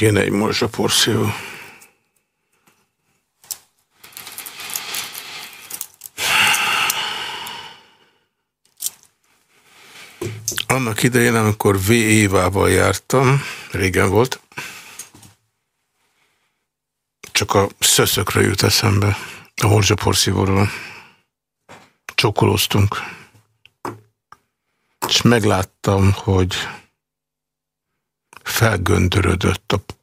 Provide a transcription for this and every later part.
Kéne egy morzsa porció. Annak idején, amikor V. Évával jártam, régen volt, csak a szöszökre jut eszembe a morzsaporszívóról. Csokolóztunk. És megláttam, hogy felgöndörödött a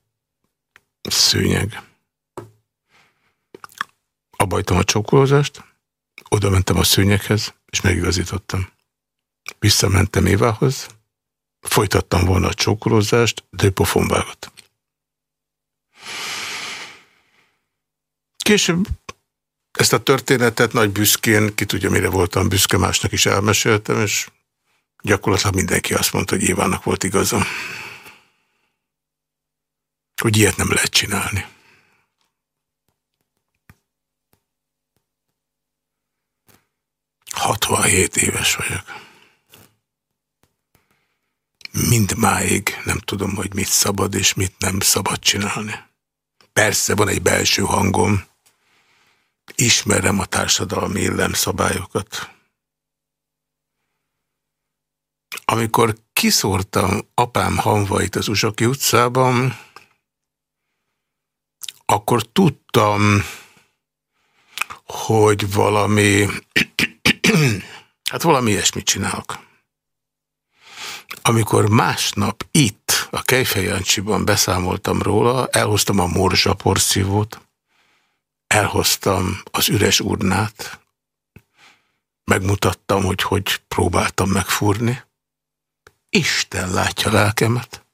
szőnyeg. Abajtam a csokolózást, oda mentem a szőnyeghez, és megigazítottam. Visszamentem Évához, folytattam volna a csókolózást, de ő pofon vágott. Később ezt a történetet nagy büszkén, ki tudja mire voltam büszke, másnak is elmeséltem, és gyakorlatilag mindenki azt mondta, hogy Évának volt igaza. Hogy ilyet nem lehet csinálni. Hatvanhét éves vagyok mindmáig nem tudom, hogy mit szabad és mit nem szabad csinálni. Persze van egy belső hangom, ismerem a társadalmi illemszabályokat. Amikor kiszórtam apám hanvait az Uzsoki utcában, akkor tudtam, hogy valami, hát valami ilyesmit csinálok. Amikor másnap itt, a Kejfejancsiban beszámoltam róla, elhoztam a morzsa porszívót, elhoztam az üres urnát, megmutattam, hogy hogy próbáltam megfúrni. Isten látja lelkemet.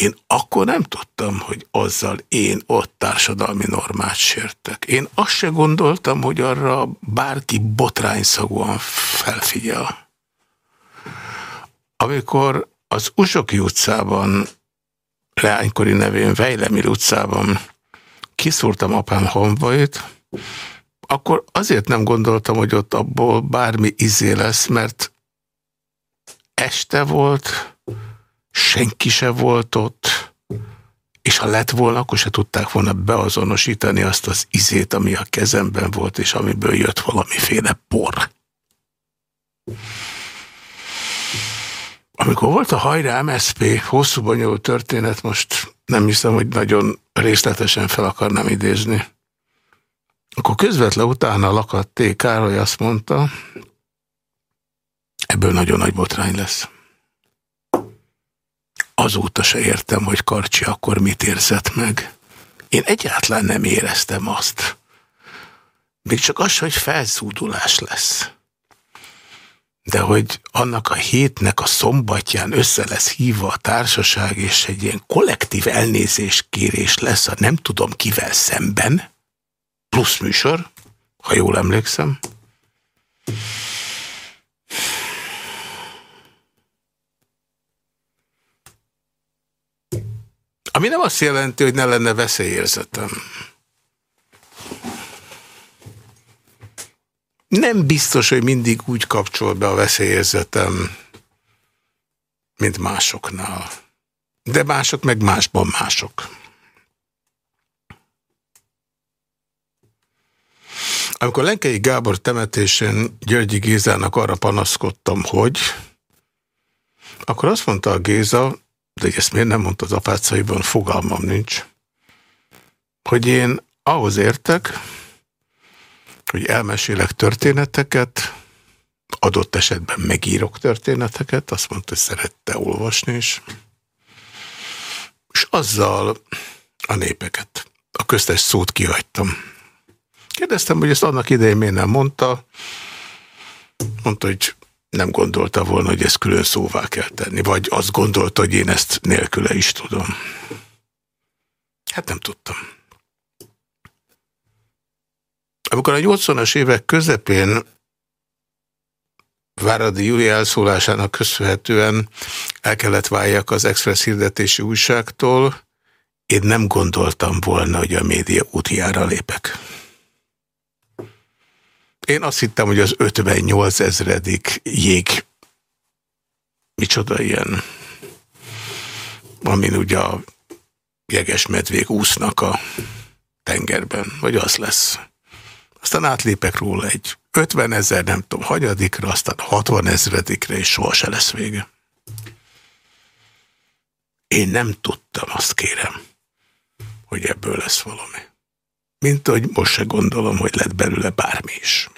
Én akkor nem tudtam, hogy azzal én ott társadalmi normát sértek. Én azt se gondoltam, hogy arra bárki botrányszagúan felfigyel. Amikor az Uzsoki utcában, leánykori nevén Vejlemir utcában kiszúrtam apám honvait, akkor azért nem gondoltam, hogy ott abból bármi izé lesz, mert este volt, senki se volt ott, és ha lett volna, akkor se tudták volna beazonosítani azt az izét, ami a kezemben volt, és amiből jött valamiféle por. Amikor volt a hajrá MSZP, hosszú bonyolult történet, most nem hiszem, hogy nagyon részletesen fel akarnám idézni. Akkor közvetlen utána lakadt T. Károly azt mondta, ebből nagyon nagy botrány lesz. Azóta se értem, hogy Karcsi akkor mit érzett meg. Én egyáltalán nem éreztem azt. Még csak az, hogy felszúdulás lesz de hogy annak a hétnek a szombatján össze lesz hívva a társaság, és egy ilyen kollektív elnézéskérés lesz a nem tudom kivel szemben, plusz műsor, ha jól emlékszem. Ami nem azt jelenti, hogy ne lenne veszélyérzetem. nem biztos, hogy mindig úgy kapcsol be a veszélyérzetem, mint másoknál. De mások meg másban mások. Amikor Lenkei Gábor temetésén Györgyi Gézának arra panaszkodtam, hogy akkor azt mondta a Géza, de ezt miért nem mondta az apácaiban, fogalmam nincs, hogy én ahhoz értek, hogy elmesélek történeteket, adott esetben megírok történeteket, azt mondta, hogy szerette olvasni is, és azzal a népeket, a köztes szót kihagytam. Kérdeztem, hogy ezt annak idején miért nem mondta, mondta, hogy nem gondolta volna, hogy ezt külön szóvá kell tenni, vagy azt gondolta, hogy én ezt nélküle is tudom. Hát nem tudtam. Amikor a 80-as évek közepén Váradi Júli elszólásának köszönhetően el kellett váljak az Express hirdetési újságtól, én nem gondoltam volna, hogy a média útjára lépek. Én azt hittem, hogy az 58 ezredik jég, micsoda ilyen, amin ugye a jeges medvék úsznak a tengerben, vagy az lesz. Aztán átlépek róla egy 50 ezer, nem tudom, hanyadikra, aztán 60 ezredikre, és soha se lesz vége. Én nem tudtam, azt kérem, hogy ebből lesz valami. Mint hogy most se gondolom, hogy lett belőle bármi is.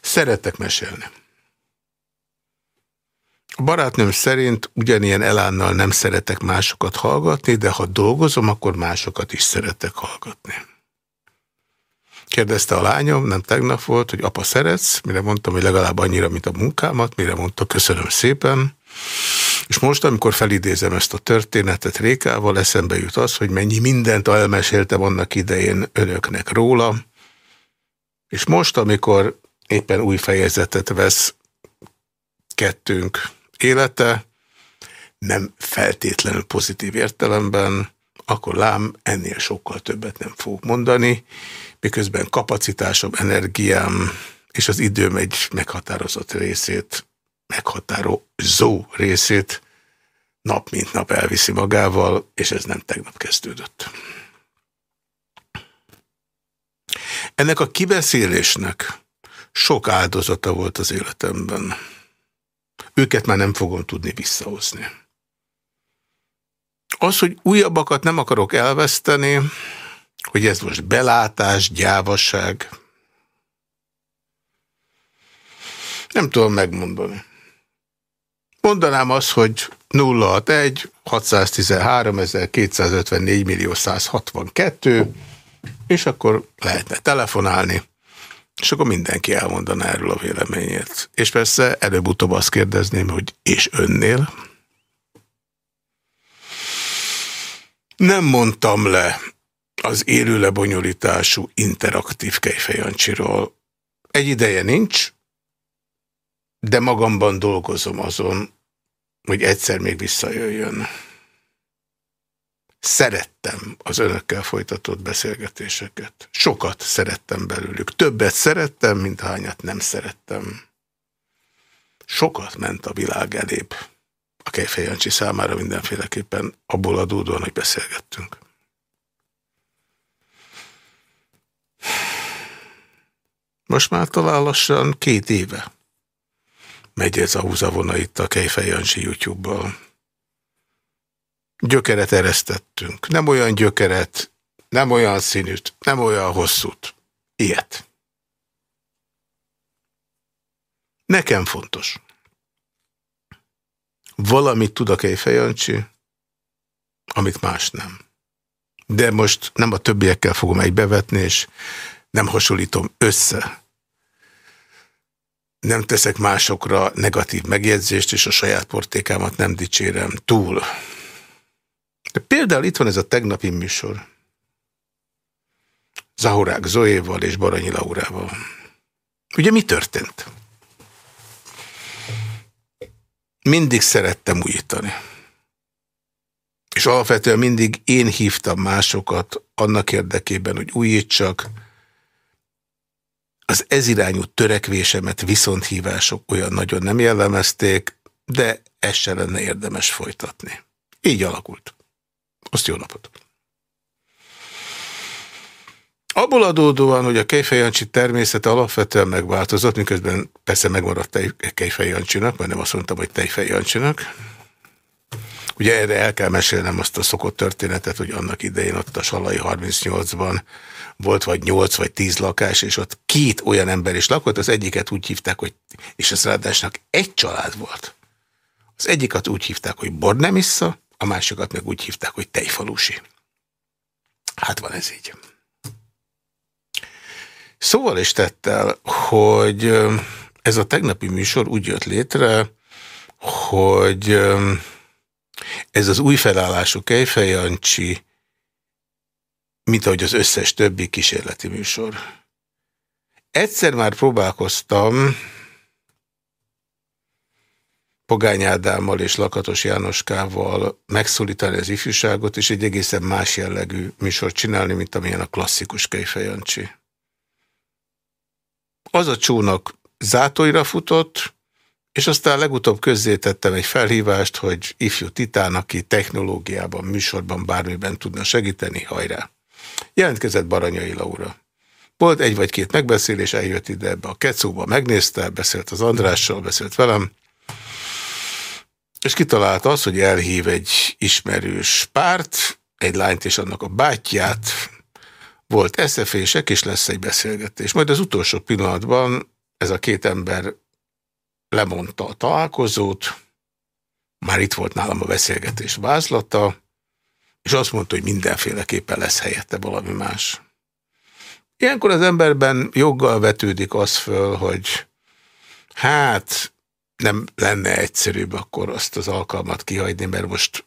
Szeretek mesélni. A barátnőm szerint ugyanilyen elánnal nem szeretek másokat hallgatni, de ha dolgozom, akkor másokat is szeretek hallgatni. Kérdezte a lányom, nem tegnap volt, hogy apa szeretsz, mire mondtam, hogy legalább annyira, mint a munkámat, mire mondta, köszönöm szépen. És most, amikor felidézem ezt a történetet Rékával, eszembe jut az, hogy mennyi mindent elmeséltem annak idején önöknek róla, és most, amikor éppen új fejezetet vesz kettőnk élete, nem feltétlenül pozitív értelemben, akkor lám ennél sokkal többet nem fogok mondani, miközben kapacitásom, energiám és az időm egy meghatározott részét, meghatározó részét nap mint nap elviszi magával, és ez nem tegnap kezdődött. Ennek a kibeszélésnek sok áldozata volt az életemben. Őket már nem fogom tudni visszahozni. Az, hogy újabbakat nem akarok elveszteni, hogy ez most belátás, gyávasság, nem tudom megmondani. Mondanám azt, hogy 061 613 254 millió 162, és akkor lehetne telefonálni, és akkor mindenki elmondaná erről a véleményét. És persze előbb-utóbb azt kérdezném, hogy és önnél? Nem mondtam le az élő lebonyolítású interaktív Kejfejancsiról. Egy ideje nincs, de magamban dolgozom azon, hogy egyszer még visszajöjjön. Szerettem az önökkel folytatott beszélgetéseket. Sokat szerettem belőlük. Többet szerettem, mint hányat nem szerettem. Sokat ment a világ elébb a Kejfejancsi számára mindenféleképpen abból adódóan, hogy beszélgettünk. Most már talán lassan két éve megy ez a húzavona itt a Kejfejancsi YouTube-bal. Gyökeret eresztettünk. Nem olyan gyökeret, nem olyan színűt, nem olyan hosszút. Ilyet. Nekem fontos. Valamit tud a Kejfejancsi, amit más nem. De most nem a többiekkel fogom egybevetni, és nem hasonlítom össze. Nem teszek másokra negatív megjegyzést, és a saját portékámat nem dicsérem túl. De például itt van ez a tegnapi műsor. Zahorák Zoéval és Baranyi Laurával. Ugye mi történt? mindig szerettem újítani. És alapvetően mindig én hívtam másokat annak érdekében, hogy újítsak. Az ezirányú törekvésemet viszonthívások olyan nagyon nem jellemezték, de ezt se lenne érdemes folytatni. Így alakult. Azt jó napot! Abból adódóan, hogy a Kejfej Jancsi természete alapvetően megváltozott, miközben persze megmaradt Kejfej Jancsinak, mert nem azt mondtam, hogy Tejfej Jancsinak. Ugye erre el kell mesélnem azt a szokott történetet, hogy annak idején ott a Salai 38-ban volt vagy 8 vagy 10 lakás, és ott két olyan ember is lakott, az egyiket úgy hívták, hogy, és az ráadásnak egy család volt. Az egyiket úgy hívták, hogy Bornemissa, a másikat meg úgy hívták, hogy Tejfalusi. Hát van ez így. Szóval is tettel, hogy ez a tegnapi műsor úgy jött létre, hogy ez az új felállású Kejfej Jancsi, mint ahogy az összes többi kísérleti műsor. Egyszer már próbálkoztam Pogány Ádámmal és Lakatos Jánoskával megszólítani az ifjúságot, és egy egészen más jellegű műsort csinálni, mint amilyen a klasszikus Kejfej Jancsi. Az a csónak zátóira futott, És aztán legutóbb közzétettem egy felhívást, hogy ifjú titán, aki technológiában, műsorban, bármiben tudna segíteni, hajrá. Jelentkezett Baranyai Laura. Volt egy vagy két megbeszélés, eljött ide ebbe a kecóba, megnézte, beszélt az Andrással, beszélt velem, és kitalálta az, hogy elhív egy ismerős párt, egy lányt és annak a bátyját, volt eszefések, és lesz egy beszélgetés. Majd az utolsó pillanatban ez a két ember lemondta a találkozót, már itt volt nálam a beszélgetés vázlata, és azt mondta, hogy mindenféleképpen lesz helyette valami más. Ilyenkor az emberben joggal vetődik az föl, hogy hát nem lenne egyszerűbb akkor azt az alkalmat kihagyni, mert most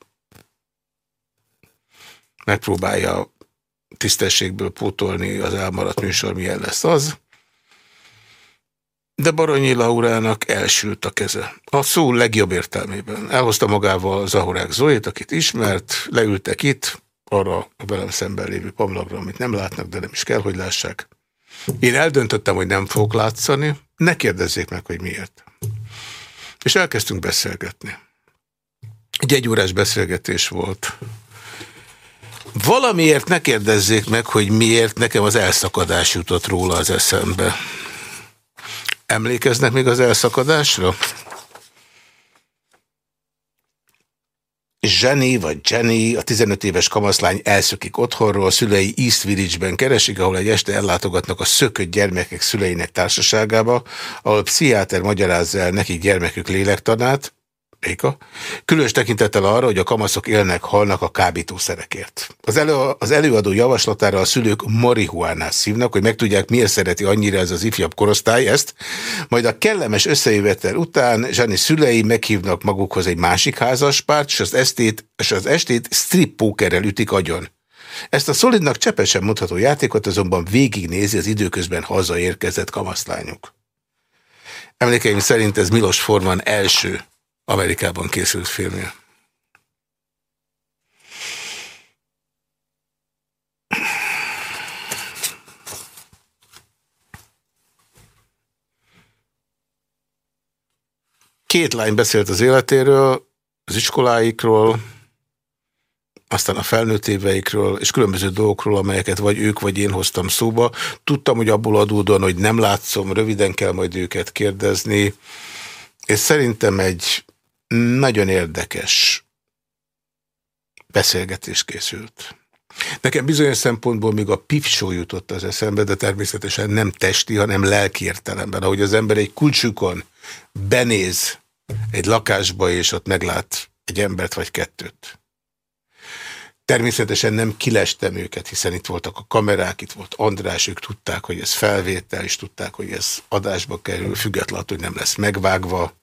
megpróbálja tisztességből pótolni az elmaradt műsor, milyen lesz az. De Baranyi Laurának elsült a keze. A szó legjobb értelmében. Elhozta magával Zahorák Zoét, akit ismert, leültek itt, arra a velem szemben lévő pamlagra, amit nem látnak, de nem is kell, hogy lássák. Én eldöntöttem, hogy nem fogok látszani, ne kérdezzék meg, hogy miért. És elkezdtünk beszélgetni. Egy egyórás beszélgetés volt. Valamiért ne kérdezzék meg, hogy miért nekem az elszakadás jutott róla az eszembe. Emlékeznek még az elszakadásra? Jenny vagy Jenny, a 15 éves kamaszlány elszökik otthonról, a szülei East Village-ben keresik, ahol egy este ellátogatnak a szökött gyermekek szüleinek társaságába, ahol pszichiáter magyarázza el nekik gyermekük lélektanát, Éka. Különös tekintettel arra, hogy a kamaszok élnek, halnak a kábítószerekért. Az, elő, az előadó javaslatára a szülők marihuánát szívnak, hogy megtudják, miért szereti annyira ez az ifjabb korosztály ezt. Majd a kellemes összejövetel után Zsani szülei meghívnak magukhoz egy másik házaspárt, és az, estét, és az estét strip pókerrel ütik agyon. Ezt a szolidnak csepesen mondható játékot azonban végignézi az időközben hazaérkezett kamaszlányuk. Emlékeim szerint ez Milos Forman első Amerikában készült filmje. Két lány beszélt az életéről, az iskoláikról, aztán a felnőtt éveikről, és különböző dolgokról, amelyeket vagy ők, vagy én hoztam szóba. Tudtam, hogy abból adódóan, hogy nem látszom, röviden kell majd őket kérdezni, és szerintem egy nagyon érdekes beszélgetés készült. Nekem bizonyos szempontból még a pipsó jutott az eszembe, de természetesen nem testi, hanem lelki értelemben. Ahogy az ember egy kulcsukon benéz egy lakásba, és ott meglát egy embert vagy kettőt. Természetesen nem kilestem őket, hiszen itt voltak a kamerák, itt volt András, ők tudták, hogy ez felvétel, és tudták, hogy ez adásba kerül, függetlenül, hogy nem lesz megvágva.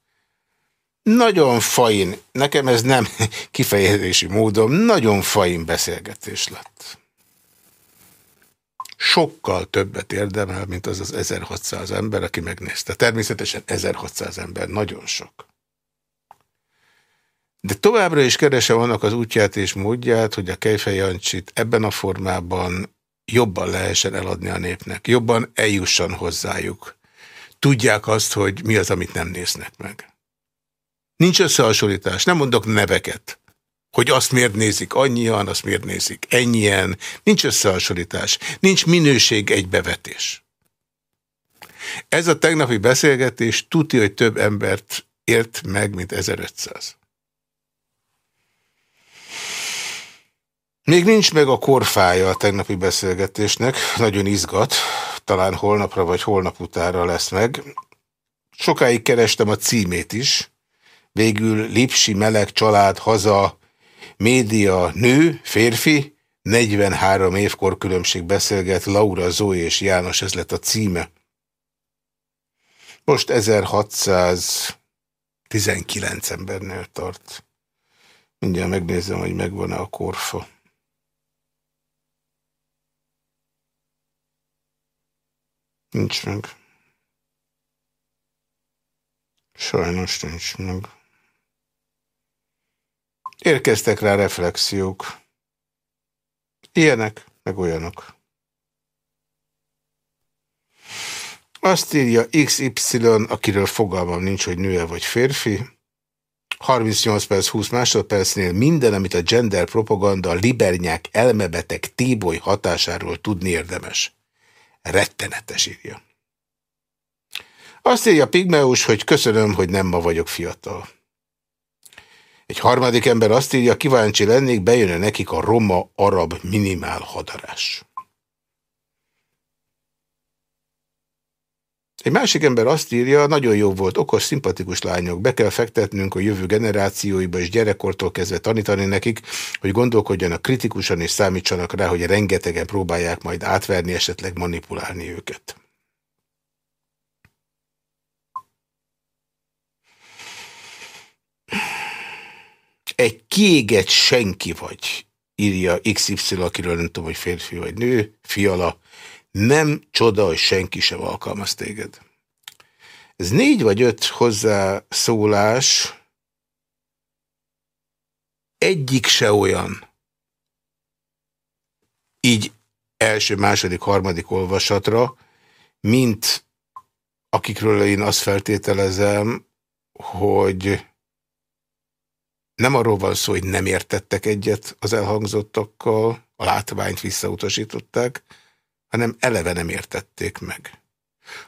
Nagyon fain, nekem ez nem kifejezési módom, nagyon fain beszélgetés lett. Sokkal többet érdemel, mint az az 1600 ember, aki megnézte. Természetesen 1600 ember, nagyon sok. De továbbra is keresem annak az útját és módját, hogy a Kejfej Jancsit ebben a formában jobban lehessen eladni a népnek, jobban eljusson hozzájuk. Tudják azt, hogy mi az, amit nem néznek meg. Nincs összehasonlítás, nem mondok neveket. Hogy azt miért nézik annyian, azt miért nézik ennyien. Nincs összehasonlítás. Nincs minőség egybevetés. Ez a tegnapi beszélgetés tudja, hogy több embert ért meg, mint 1500. Még nincs meg a korfája a tegnapi beszélgetésnek, nagyon izgat, talán holnapra vagy holnap utára lesz meg. Sokáig kerestem a címét is, Végül Lipsi meleg család haza, média nő, férfi, 43 évkor különbség beszélget, Laura, Zoe és János, ez lett a címe. Most 1619 embernél tart. Mindjárt megnézem, hogy megvan-e a korfa. Nincs meg. Sajnos nincs meg. Érkeztek rá reflexiók. Ilyenek, meg olyanok. Azt írja XY, akiről fogalmam nincs, hogy nő-e vagy férfi. 38 perc, 20 másodpercnél minden, amit a gender propaganda, libernyák elmebeteg téboly hatásáról tudni érdemes. Rettenetes írja. Azt írja Pigmeus, hogy köszönöm, hogy nem ma vagyok fiatal. Egy harmadik ember azt írja, kíváncsi lennék, bejön-e nekik a roma-arab minimál hadarás. Egy másik ember azt írja, nagyon jó volt, okos, szimpatikus lányok, be kell fektetnünk a jövő generációiba, és gyerekkortól kezdve tanítani nekik, hogy gondolkodjanak kritikusan, és számítsanak rá, hogy rengetegen próbálják majd átverni, esetleg manipulálni őket. Egy kiégett senki vagy, írja XY, akiről nem tudom, hogy férfi vagy nő, fiala, nem csoda, hogy senki sem alkalmaz téged. Ez négy vagy öt hozzászólás, egyik se olyan, így első, második, harmadik olvasatra, mint akikről én azt feltételezem, hogy nem arról van szó, hogy nem értettek egyet az elhangzottakkal, a látványt visszautasították, hanem eleve nem értették meg.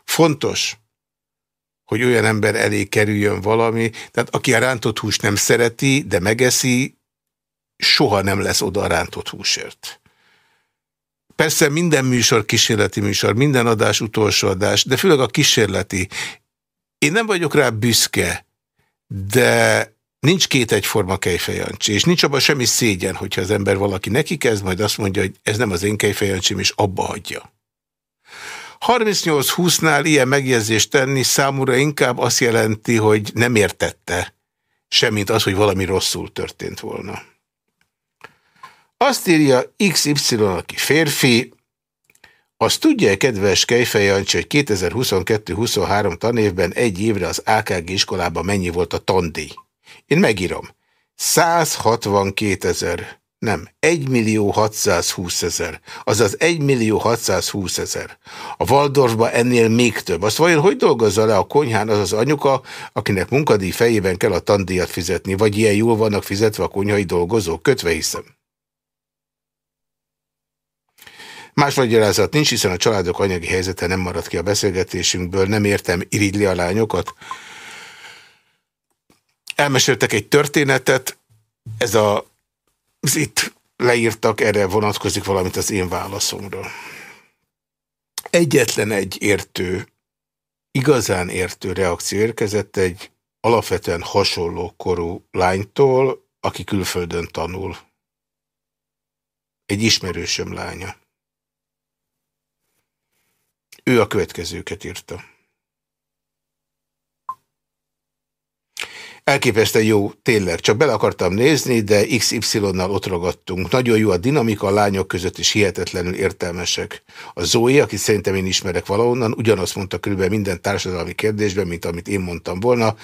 Fontos, hogy olyan ember elé kerüljön valami, tehát aki a rántott húst nem szereti, de megeszi, soha nem lesz oda a rántott húsért. Persze minden műsor kísérleti műsor, minden adás utolsó adás, de főleg a kísérleti. Én nem vagyok rá büszke, de nincs két egyforma kejfejancsi, és nincs abban semmi szégyen, hogyha az ember valaki neki kezd, majd azt mondja, hogy ez nem az én kejfejancsim, és abba hagyja. 38-20-nál ilyen megjegyzést tenni számúra inkább azt jelenti, hogy nem értette, semmint az, hogy valami rosszul történt volna. Azt írja XY, aki férfi, azt tudja, kedves Kejfej hogy 2022-23 tanévben egy évre az AKG iskolában mennyi volt a tandíj? Én megírom. 162 ezer, nem, 1 millió 620 ezer, azaz 1 millió 620 ezer. A Waldorfba ennél még több. Azt vajon hogy dolgozza le a konyhán az az anyuka, akinek munkadíj fejében kell a tandíjat fizetni, vagy ilyen jól vannak fizetve a konyhai dolgozók? Kötve hiszem. Más magyarázat nincs, hiszen a családok anyagi helyzete nem maradt ki a beszélgetésünkből, nem értem, irigyli a lányokat. Elmeséltek egy történetet, ez a, az itt leírtak, erre vonatkozik valamit az én válaszomról. Egyetlen egy értő, igazán értő reakció érkezett egy alapvetően hasonló korú lánytól, aki külföldön tanul. Egy ismerősöm lánya. Ő a következőket írta. Elképesztően jó, tényleg. Csak bele akartam nézni, de XY-nal ott ragadtunk. Nagyon jó a dinamika, a lányok között is hihetetlenül értelmesek. A Zoe, aki szerintem én ismerek valahonnan, ugyanazt mondta körülbelül minden társadalmi kérdésben, mint amit én mondtam volna.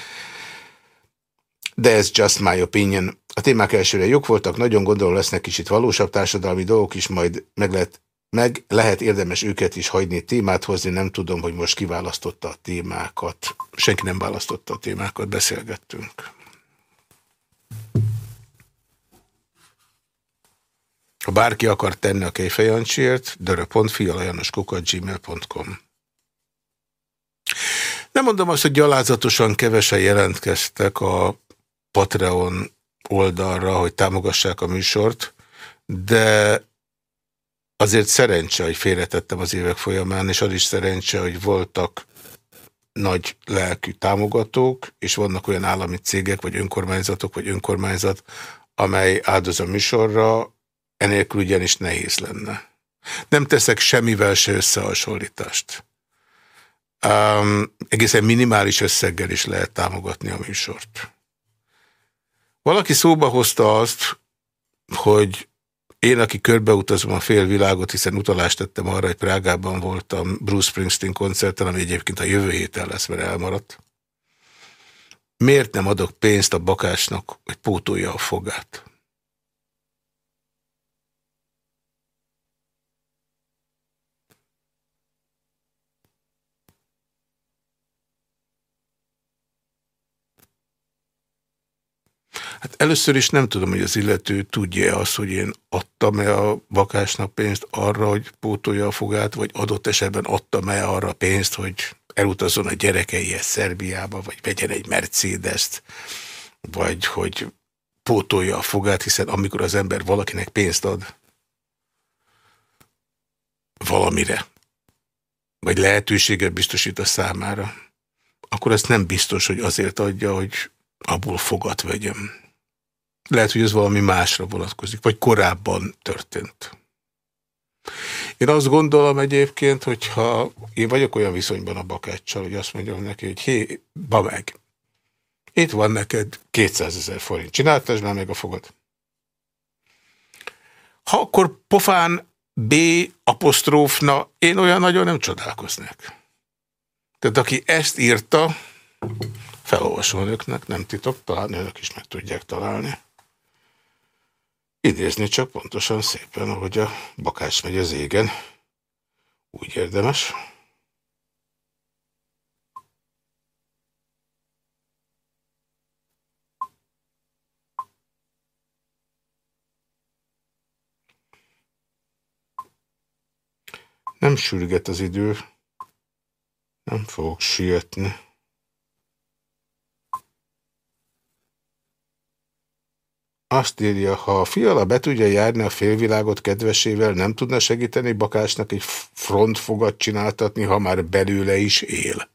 De ez just my opinion. A témák elsőre jók voltak, nagyon gondolom lesznek kicsit valósabb társadalmi dolgok is, majd meg lehet meg lehet érdemes őket is hagyni témát hozni, nem tudom, hogy most kiválasztotta a témákat. Senki nem választotta a témákat, beszélgettünk. Ha bárki akar tenni a kejfejancsért, dörö.fialajanoskukat.gmail.com Nem mondom azt, hogy gyalázatosan kevesen jelentkeztek a Patreon oldalra, hogy támogassák a műsort, de Azért szerencse, hogy félretettem az évek folyamán, és az is szerencse, hogy voltak nagy lelkű támogatók, és vannak olyan állami cégek, vagy önkormányzatok, vagy önkormányzat, amely áldoz a műsorra, enélkül ugyanis nehéz lenne. Nem teszek semmivel se összehasonlítást. Um, egészen minimális összeggel is lehet támogatni a műsort. Valaki szóba hozta azt, hogy én, aki körbeutazom a félvilágot, hiszen utalást tettem arra, hogy Prágában voltam Bruce Springsteen koncerten, ami egyébként a jövő héten lesz, mert elmaradt. Miért nem adok pénzt a bakásnak, hogy pótolja a fogát? Hát először is nem tudom, hogy az illető tudja azt, hogy én adtam-e a bakásnak pénzt arra, hogy pótolja a fogát, vagy adott esetben adtam-e arra pénzt, hogy elutazzon a gyerekeihez Szerbiába, vagy vegyen egy Mercedes-t, vagy hogy pótolja a fogát, hiszen amikor az ember valakinek pénzt ad valamire, vagy lehetőséget biztosít a számára, akkor ezt nem biztos, hogy azért adja, hogy abból fogat vegyem. Lehet, hogy ez valami másra vonatkozik, vagy korábban történt. Én azt gondolom egyébként, hogyha én vagyok olyan viszonyban a bakáccsal, hogy azt mondjam neki, hogy hé, ba meg, itt van neked 200 ezer forint, csináltasd már meg a fogad. Ha akkor pofán B apostrófna, én olyan nagyon nem csodálkoznék. Tehát aki ezt írta, felolvasom önöknek, nem titok, talán önök is meg tudják találni. Idézni csak pontosan szépen, ahogy a bakás megy az égen. Úgy érdemes. Nem sürget az idő. Nem fogok sietni. Azt írja, ha a fiala be tudja járni a félvilágot kedvesével, nem tudna segíteni Bakásnak egy frontfogat csináltatni, ha már belőle is él.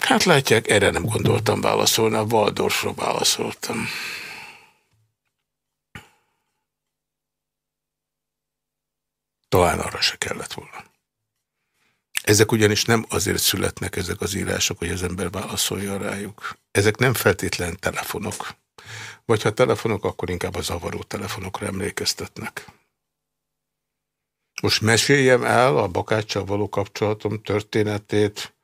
Hát látják, erre nem gondoltam válaszolni, a Waldorfra válaszoltam. Talán arra se kellett volna. Ezek ugyanis nem azért születnek ezek az írások, hogy az ember válaszolja rájuk. Ezek nem feltétlen telefonok. Vagy ha telefonok, akkor inkább a zavaró telefonokra emlékeztetnek. Most meséljem el a bakáccsal való kapcsolatom történetét,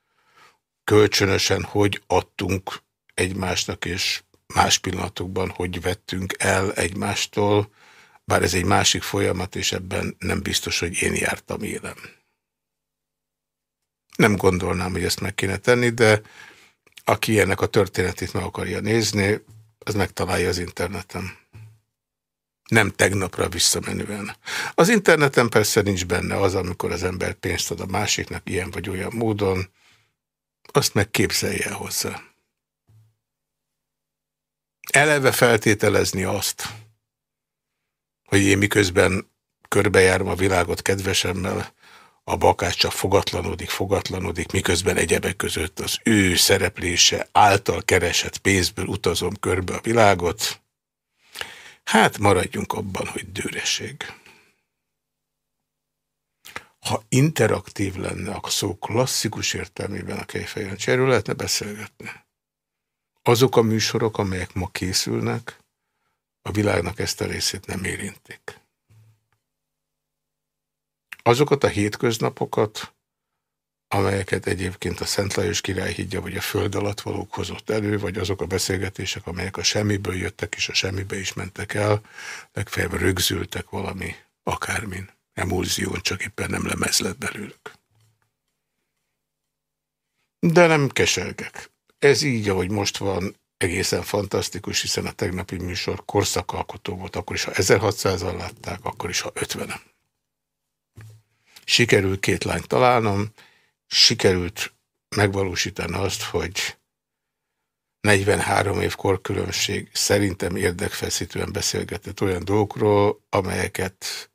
kölcsönösen, hogy adtunk egymásnak, és más pillanatokban, hogy vettünk el egymástól, bár ez egy másik folyamat, és ebben nem biztos, hogy én jártam élem. Nem gondolnám, hogy ezt meg kéne tenni, de aki ennek a történetét meg akarja nézni, az megtalálja az interneten. Nem tegnapra visszamenően. Az interneten persze nincs benne az, amikor az ember pénzt ad a másiknak ilyen vagy olyan módon, azt meg képzelje hozzá. Eleve feltételezni azt, hogy én miközben körbejárom a világot kedvesemmel, a bakás csak fogatlanodik, fogatlanodik, miközben egyebek között az ő szereplése által keresett pénzből utazom körbe a világot. Hát maradjunk abban, hogy dőreség. Ha interaktív lenne a szó klasszikus értelmében a Kejfejancsi, erről lehetne beszélgetni. Azok a műsorok, amelyek ma készülnek, a világnak ezt a részét nem érintik. Azokat a hétköznapokat, amelyeket egyébként a Szent Lajos király hídja, vagy a föld alatt valók hozott elő, vagy azok a beszélgetések, amelyek a semmiből jöttek, és a semmibe is mentek el, legfeljebb rögzültek valami, akármin, emulzión, csak éppen nem lemez lett belőlük. De nem keselgek. Ez így, ahogy most van, egészen fantasztikus, hiszen a tegnapi műsor korszakalkotó volt, akkor is, ha 1600-an látták, akkor is, ha 50-en. Sikerült két lányt találnom, sikerült megvalósítani azt, hogy 43 év korkülönbség szerintem érdekfeszítően beszélgetett olyan dolgokról, amelyeket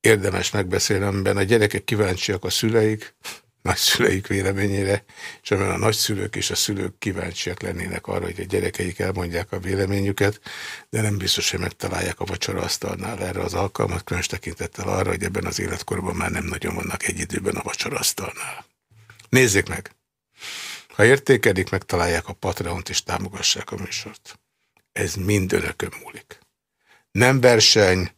érdemes megbeszélni, amiben a gyerekek kíváncsiak a szüleik, nagyszüleik véleményére, és amiben a nagyszülők és a szülők kíváncsiak lennének arra, hogy a gyerekeik elmondják a véleményüket, de nem biztos, hogy megtalálják a vacsoraasztalnál erre az alkalmat, különös tekintettel arra, hogy ebben az életkorban már nem nagyon vannak egy időben a vacsoraasztalnál. Nézzék meg! Ha értékelik, megtalálják a Patreont és támogassák a műsort. Ez mind önökön múlik. Nem verseny,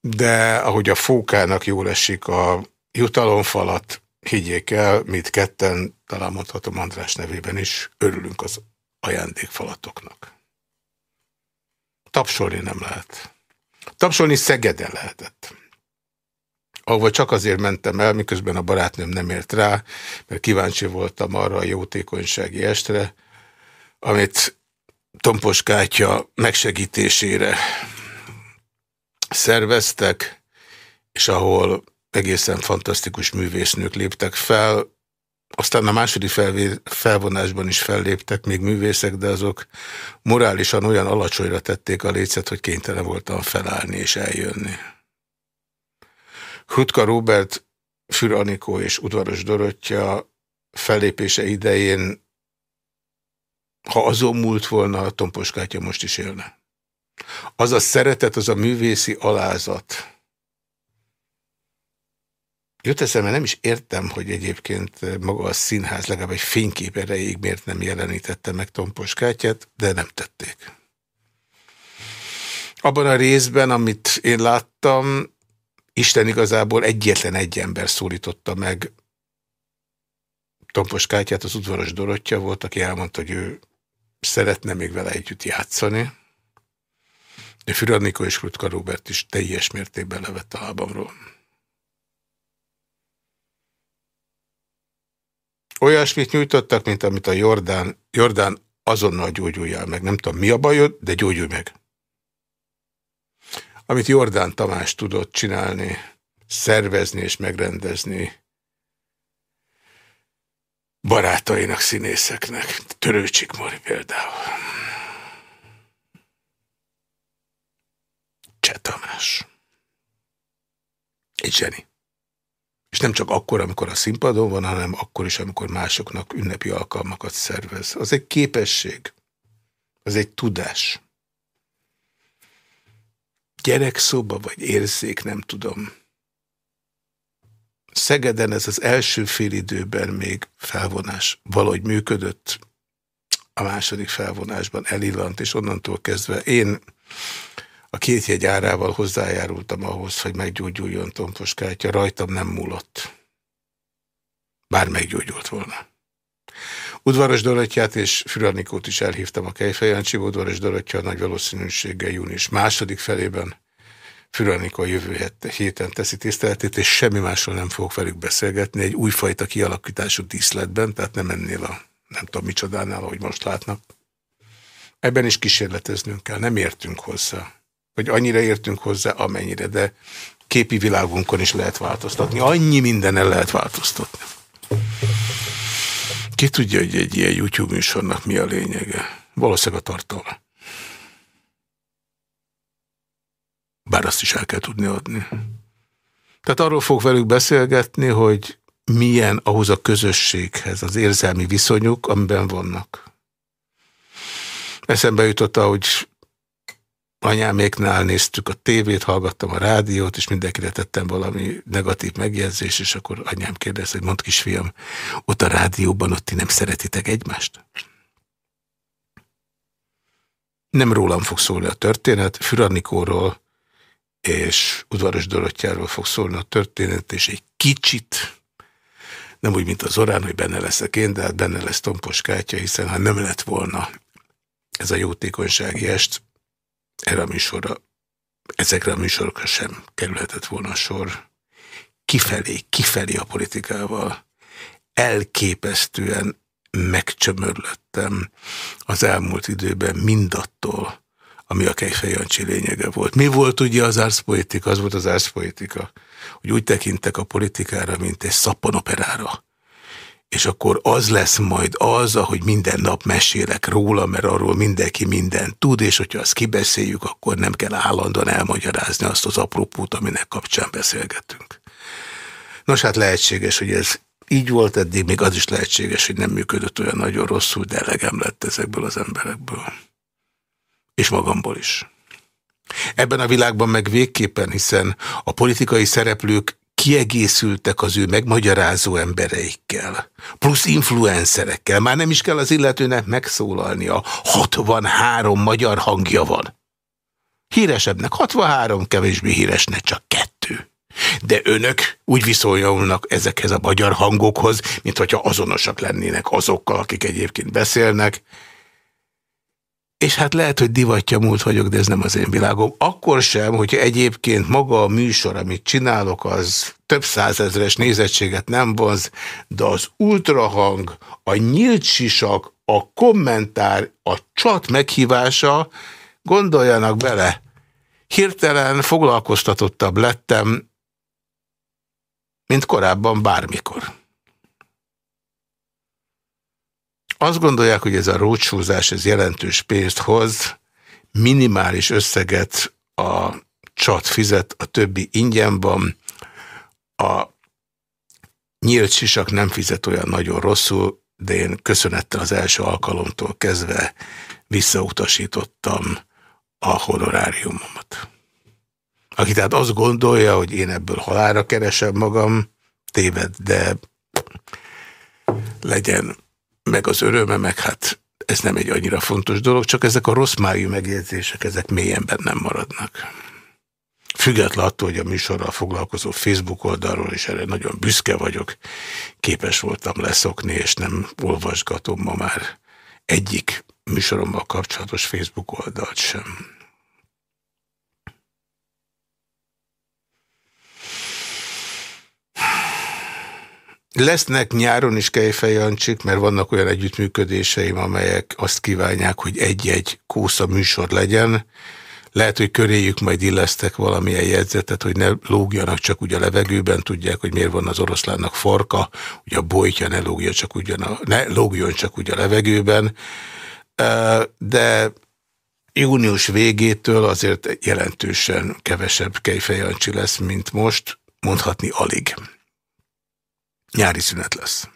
de ahogy a fókának jól esik a jutalomfalat, higgyék el, mit ketten, talán mondhatom András nevében is, örülünk az ajándékfalatoknak. Tapsolni nem lehet. Tapsolni Szegeden lehetett. ahova csak azért mentem el, miközben a barátnőm nem ért rá, mert kíváncsi voltam arra a jótékonysági estre, amit Tompos Kátya megsegítésére szerveztek, és ahol egészen fantasztikus művésznők léptek fel, aztán a második felvonásban is felléptek még művészek, de azok morálisan olyan alacsonyra tették a lécet, hogy kénytelen voltam felállni és eljönni. Hutka Robert, Für Anikó és Udvaros Dorottya fellépése idején, ha azon múlt volna, a Tomposkátja most is élne. Az a szeretet, az a művészi alázat, Jött eszembe, nem is értem, hogy egyébként maga a színház legalább egy fénykép erejéig miért nem jelenítette meg Tomposkátját, de nem tették. Abban a részben, amit én láttam, Isten igazából egyetlen egy ember szólította meg Tomposkátját, az udvaros Dorottya volt, aki elmondta, hogy ő szeretne még vele együtt játszani. De Füranikó és Rutka Robert is teljes mértékben levett a lábamról. Olyasmit nyújtottak, mint amit a Jordán, Jordán azonnal gyógyuljál meg. Nem tudom, mi a bajod, de gyógyulj meg. Amit Jordán Tamás tudott csinálni, szervezni és megrendezni barátainak, színészeknek. Törőcsik Mori például. Cseh Tamás. Egy zseni. És nem csak akkor, amikor a színpadon van, hanem akkor is, amikor másoknak ünnepi alkalmakat szervez. Az egy képesség. Az egy tudás. Gyerekszoba vagy érzék, nem tudom. Szegeden ez az első fél időben még felvonás valahogy működött, a második felvonásban elillant, és onnantól kezdve én a két jegy árával hozzájárultam ahhoz, hogy meggyógyuljon Tompos Kátya, rajtam nem múlott. Bár meggyógyult volna. Udvaros Dorottyát és Füranikót is elhívtam a Kejfejancsi, Udvaros Dorottya nagy valószínűséggel június második felében Füranikó jövő héten teszi tiszteletét, és semmi másról nem fogok velük beszélgetni, egy újfajta kialakítású díszletben, tehát nem ennél a nem tudom micsodánál, ahogy most látnak. Ebben is kísérleteznünk kell, nem értünk hozzá hogy annyira értünk hozzá, amennyire, de képi világunkon is lehet változtatni. Annyi mindenen lehet változtatni. Ki tudja, hogy egy ilyen YouTube műsornak mi a lényege? Valószínűleg a tartalma. Bár azt is el kell tudni adni. Tehát arról fog velük beszélgetni, hogy milyen ahhoz a közösséghez az érzelmi viszonyuk, amiben vannak. Eszembe jutott, hogy anyáméknál néztük a tévét, hallgattam a rádiót, és mindenkire tettem valami negatív megjegyzés, és akkor anyám kérdezte, hogy mondd kisfiam, ott a rádióban ott ti nem szeretitek egymást? Nem rólam fog szólni a történet, Füranikóról és Udvaros Dorottyáról fog szólni a történet, és egy kicsit, nem úgy, mint az orán, hogy benne leszek én, de hát benne lesz Tompos Kátya, hiszen ha nem lett volna ez a jótékonysági est, erre a műsorra, ezekre a műsorokra sem kerülhetett volna sor. Kifelé, kifelé a politikával elképesztően megcsömörlöttem az elmúlt időben mindattól, ami a Kejfej Jancsi lényege volt. Mi volt ugye az árszpolitika? Az volt az árszpolitika, hogy úgy tekintek a politikára, mint egy szappanoperára és akkor az lesz majd az, ahogy minden nap mesélek róla, mert arról mindenki mindent tud, és hogyha azt kibeszéljük, akkor nem kell állandóan elmagyarázni azt az apropót, aminek kapcsán beszélgetünk. Nos, hát lehetséges, hogy ez így volt eddig, még az is lehetséges, hogy nem működött olyan nagyon rosszul, de elegem lett ezekből az emberekből. És magamból is. Ebben a világban meg végképpen, hiszen a politikai szereplők kiegészültek az ő megmagyarázó embereikkel, plusz influencerekkel. Már nem is kell az illetőnek megszólalnia. 63 magyar hangja van. Híresebbnek 63, kevésbé híresnek csak kettő. De önök úgy viszonyulnak ezekhez a magyar hangokhoz, mint hogyha azonosak lennének azokkal, akik egyébként beszélnek. És hát lehet, hogy divatja múlt vagyok, de ez nem az én világom. Akkor sem, hogyha egyébként maga a műsor, amit csinálok, az több százezres nézettséget nem vonz, de az ultrahang, a nyílt sisak, a kommentár, a csat meghívása, gondoljanak bele, hirtelen foglalkoztatottabb lettem, mint korábban bármikor. Azt gondolják, hogy ez a rócsózás, ez jelentős pénzt hoz, minimális összeget a csat fizet, a többi ingyen van, a nyílt sisak nem fizet olyan nagyon rosszul, de én köszönettel az első alkalomtól kezdve visszautasítottam a honoráriumomat. Aki tehát azt gondolja, hogy én ebből halára keresem magam, téved, de legyen meg az öröme, meg hát ez nem egy annyira fontos dolog, csak ezek a rossz májú megjegyzések, ezek mélyen bennem maradnak. Független attól, hogy a műsorral foglalkozó Facebook oldalról, és erre nagyon büszke vagyok, képes voltam leszokni, és nem olvasgatom ma már egyik műsorommal kapcsolatos Facebook oldalt sem. Lesznek nyáron is kejfejancsik, mert vannak olyan együttműködéseim, amelyek azt kívánják, hogy egy-egy kósza műsor legyen. Lehet, hogy köréjük majd illesztek valamilyen jegyzetet, hogy ne lógjanak csak úgy a levegőben, tudják, hogy miért van az oroszlánnak farka, hogy a bojtja ne, lógja csak ugyan ne lógjon csak úgy a levegőben. De június végétől azért jelentősen kevesebb kejfejancsi lesz, mint most, mondhatni alig. Nyári szünet lesz.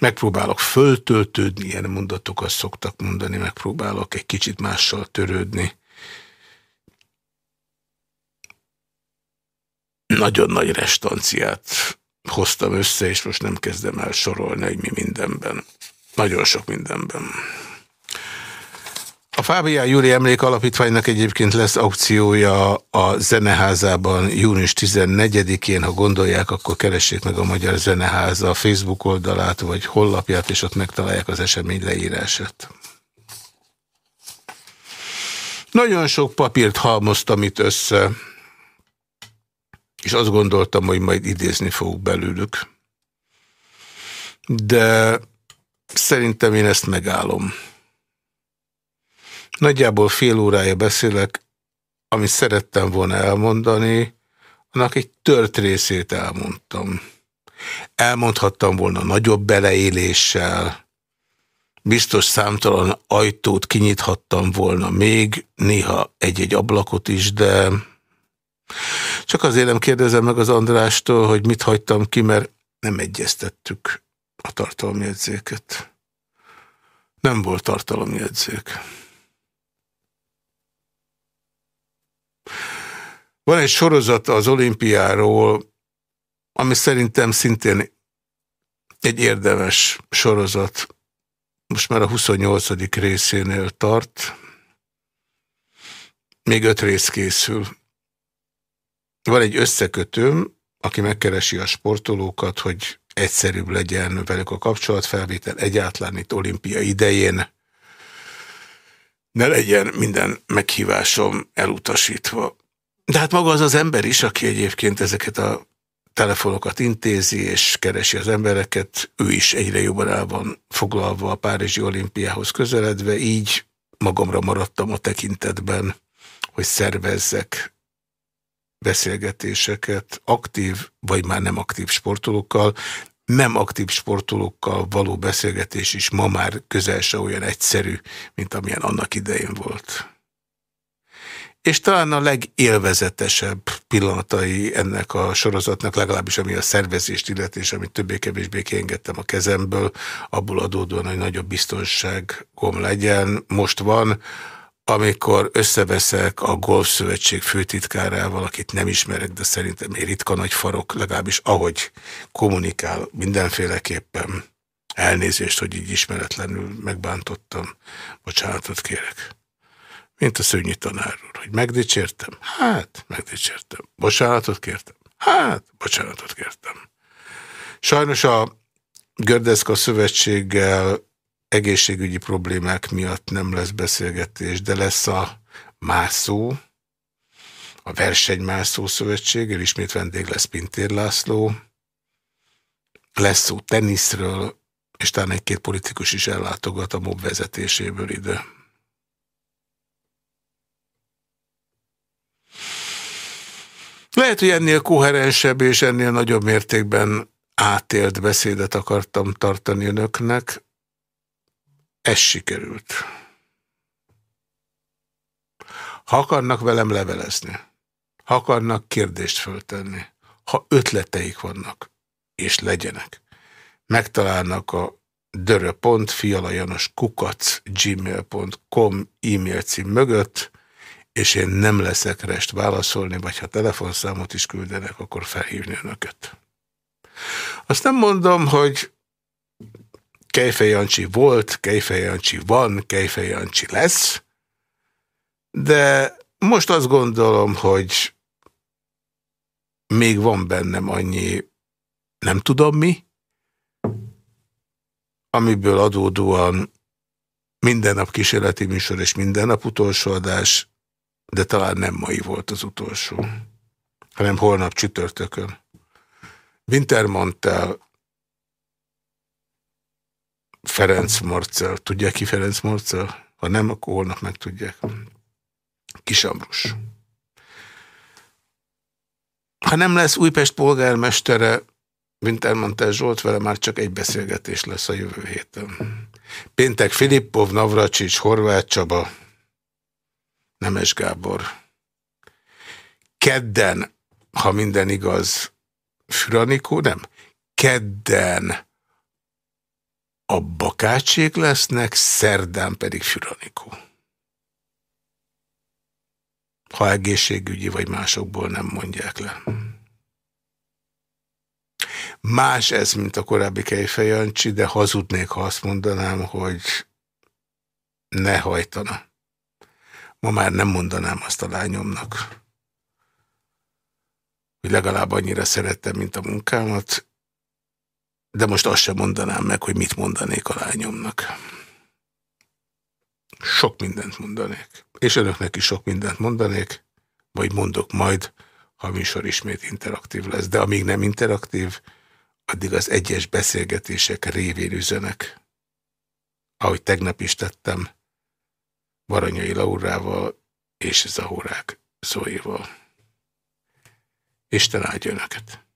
Megpróbálok föltöltődni, ilyen mondatokat szoktak mondani, megpróbálok egy kicsit mással törődni. Nagyon nagy restanciát hoztam össze, és most nem kezdem el sorolni, hogy mi mindenben. Nagyon sok mindenben. Fábián Júri Emlék Alapítványnak egyébként lesz aukciója a Zeneházában június 14-én. Ha gondolják, akkor keressék meg a Magyar Zeneháza Facebook oldalát, vagy hollapját, és ott megtalálják az esemény leírását. Nagyon sok papírt halmoztam itt össze, és azt gondoltam, hogy majd idézni fogok belőlük. De szerintem én ezt megállom. Nagyjából fél órája beszélek, amit szerettem volna elmondani, annak egy tört részét elmondtam. Elmondhattam volna nagyobb beleéléssel, biztos számtalan ajtót kinyithattam volna még, néha egy-egy ablakot is, de csak azért nem kérdezem meg az Andrástól, hogy mit hagytam ki, mert nem egyeztettük a tartalomjegyzéket. Nem volt tartalomjegyzék. Van egy sorozat az olimpiáról, ami szerintem szintén egy érdemes sorozat. Most már a 28. részénél tart. Még öt rész készül. Van egy összekötőm, aki megkeresi a sportolókat, hogy egyszerűbb legyen velük a kapcsolatfelvétel egyáltalán itt olimpia idején. Ne legyen minden meghívásom elutasítva. De hát maga az az ember is, aki egyébként ezeket a telefonokat intézi és keresi az embereket, ő is egyre jobban el van foglalva a Párizsi olimpiához közeledve, így magamra maradtam a tekintetben, hogy szervezzek beszélgetéseket aktív vagy már nem aktív sportolókkal. Nem aktív sportolókkal való beszélgetés is ma már közel se olyan egyszerű, mint amilyen annak idején volt és talán a legélvezetesebb pillanatai ennek a sorozatnak, legalábbis ami a szervezést illeti, és amit többé-kevésbé kiengedtem a kezemből, abból adódóan, hogy nagyobb biztonságom legyen. Most van, amikor összeveszek a Golf Szövetség főtitkárával, akit nem ismerek, de szerintem egy ritka nagy farok, legalábbis ahogy kommunikál mindenféleképpen. Elnézést, hogy így ismeretlenül megbántottam. Bocsánatot kérek. Mint a szőnyi tanár úr, hogy megdicsértem? Hát, megdicsértem. Bocsánatot kértem? Hát, bocsánatot kértem. Sajnos a Gördeszka szövetséggel egészségügyi problémák miatt nem lesz beszélgetés, de lesz a mászó, a versenymászó szövetség, ismét vendég lesz Pintér László, lesz szó teniszről, és talán egy-két politikus is ellátogat a MOB vezetéséből ide. Lehet, hogy ennél koherensebb és ennél nagyobb mértékben átélt beszédet akartam tartani önöknek. Ez sikerült. Ha akarnak velem levelezni, ha akarnak kérdést föltenni, ha ötleteik vannak, és legyenek, megtalálnak a dörö.fialajanos gmail.com e-mail cím mögött, és én nem leszek rest válaszolni, vagy ha telefonszámot is küldenek, akkor felhívni önöket. Azt nem mondom, hogy Kejfej Jancsi volt, Kejfej Jancsi van, Kejfej Jancsi lesz, de most azt gondolom, hogy még van bennem annyi, nem tudom mi, amiből adódóan minden nap kísérleti műsor és minden nap utolsó adás, de talán nem mai volt az utolsó, hanem holnap csütörtökön. Wintermantel, Ferenc Marcel. Tudják ki Ferenc Marcel? Ha nem, akkor holnap meg tudják. Kisambrus. Ha nem lesz Újpest polgármestere, Wintermantel Zsolt, vele már csak egy beszélgetés lesz a jövő héten. Péntek Filippov, Navracsics, Horváth Csaba, Nemes Gábor. Kedden, ha minden igaz, Füranikó, nem. Kedden a bakácsék lesznek, szerdán pedig Füranikó. Ha egészségügyi vagy másokból nem mondják le. Más ez, mint a korábbi Kejfejancsi, de hazudnék, ha azt mondanám, hogy ne hajtana. Ma már nem mondanám azt a lányomnak, hogy legalább annyira szerettem, mint a munkámat, de most azt sem mondanám meg, hogy mit mondanék a lányomnak. Sok mindent mondanék. És önöknek is sok mindent mondanék, vagy mondok majd, ha a műsor ismét interaktív lesz. De amíg nem interaktív, addig az egyes beszélgetések révén üzenek. Ahogy tegnap is tettem, Varanyai Laurával és Zahorák Zoival. Isten áldja önöket!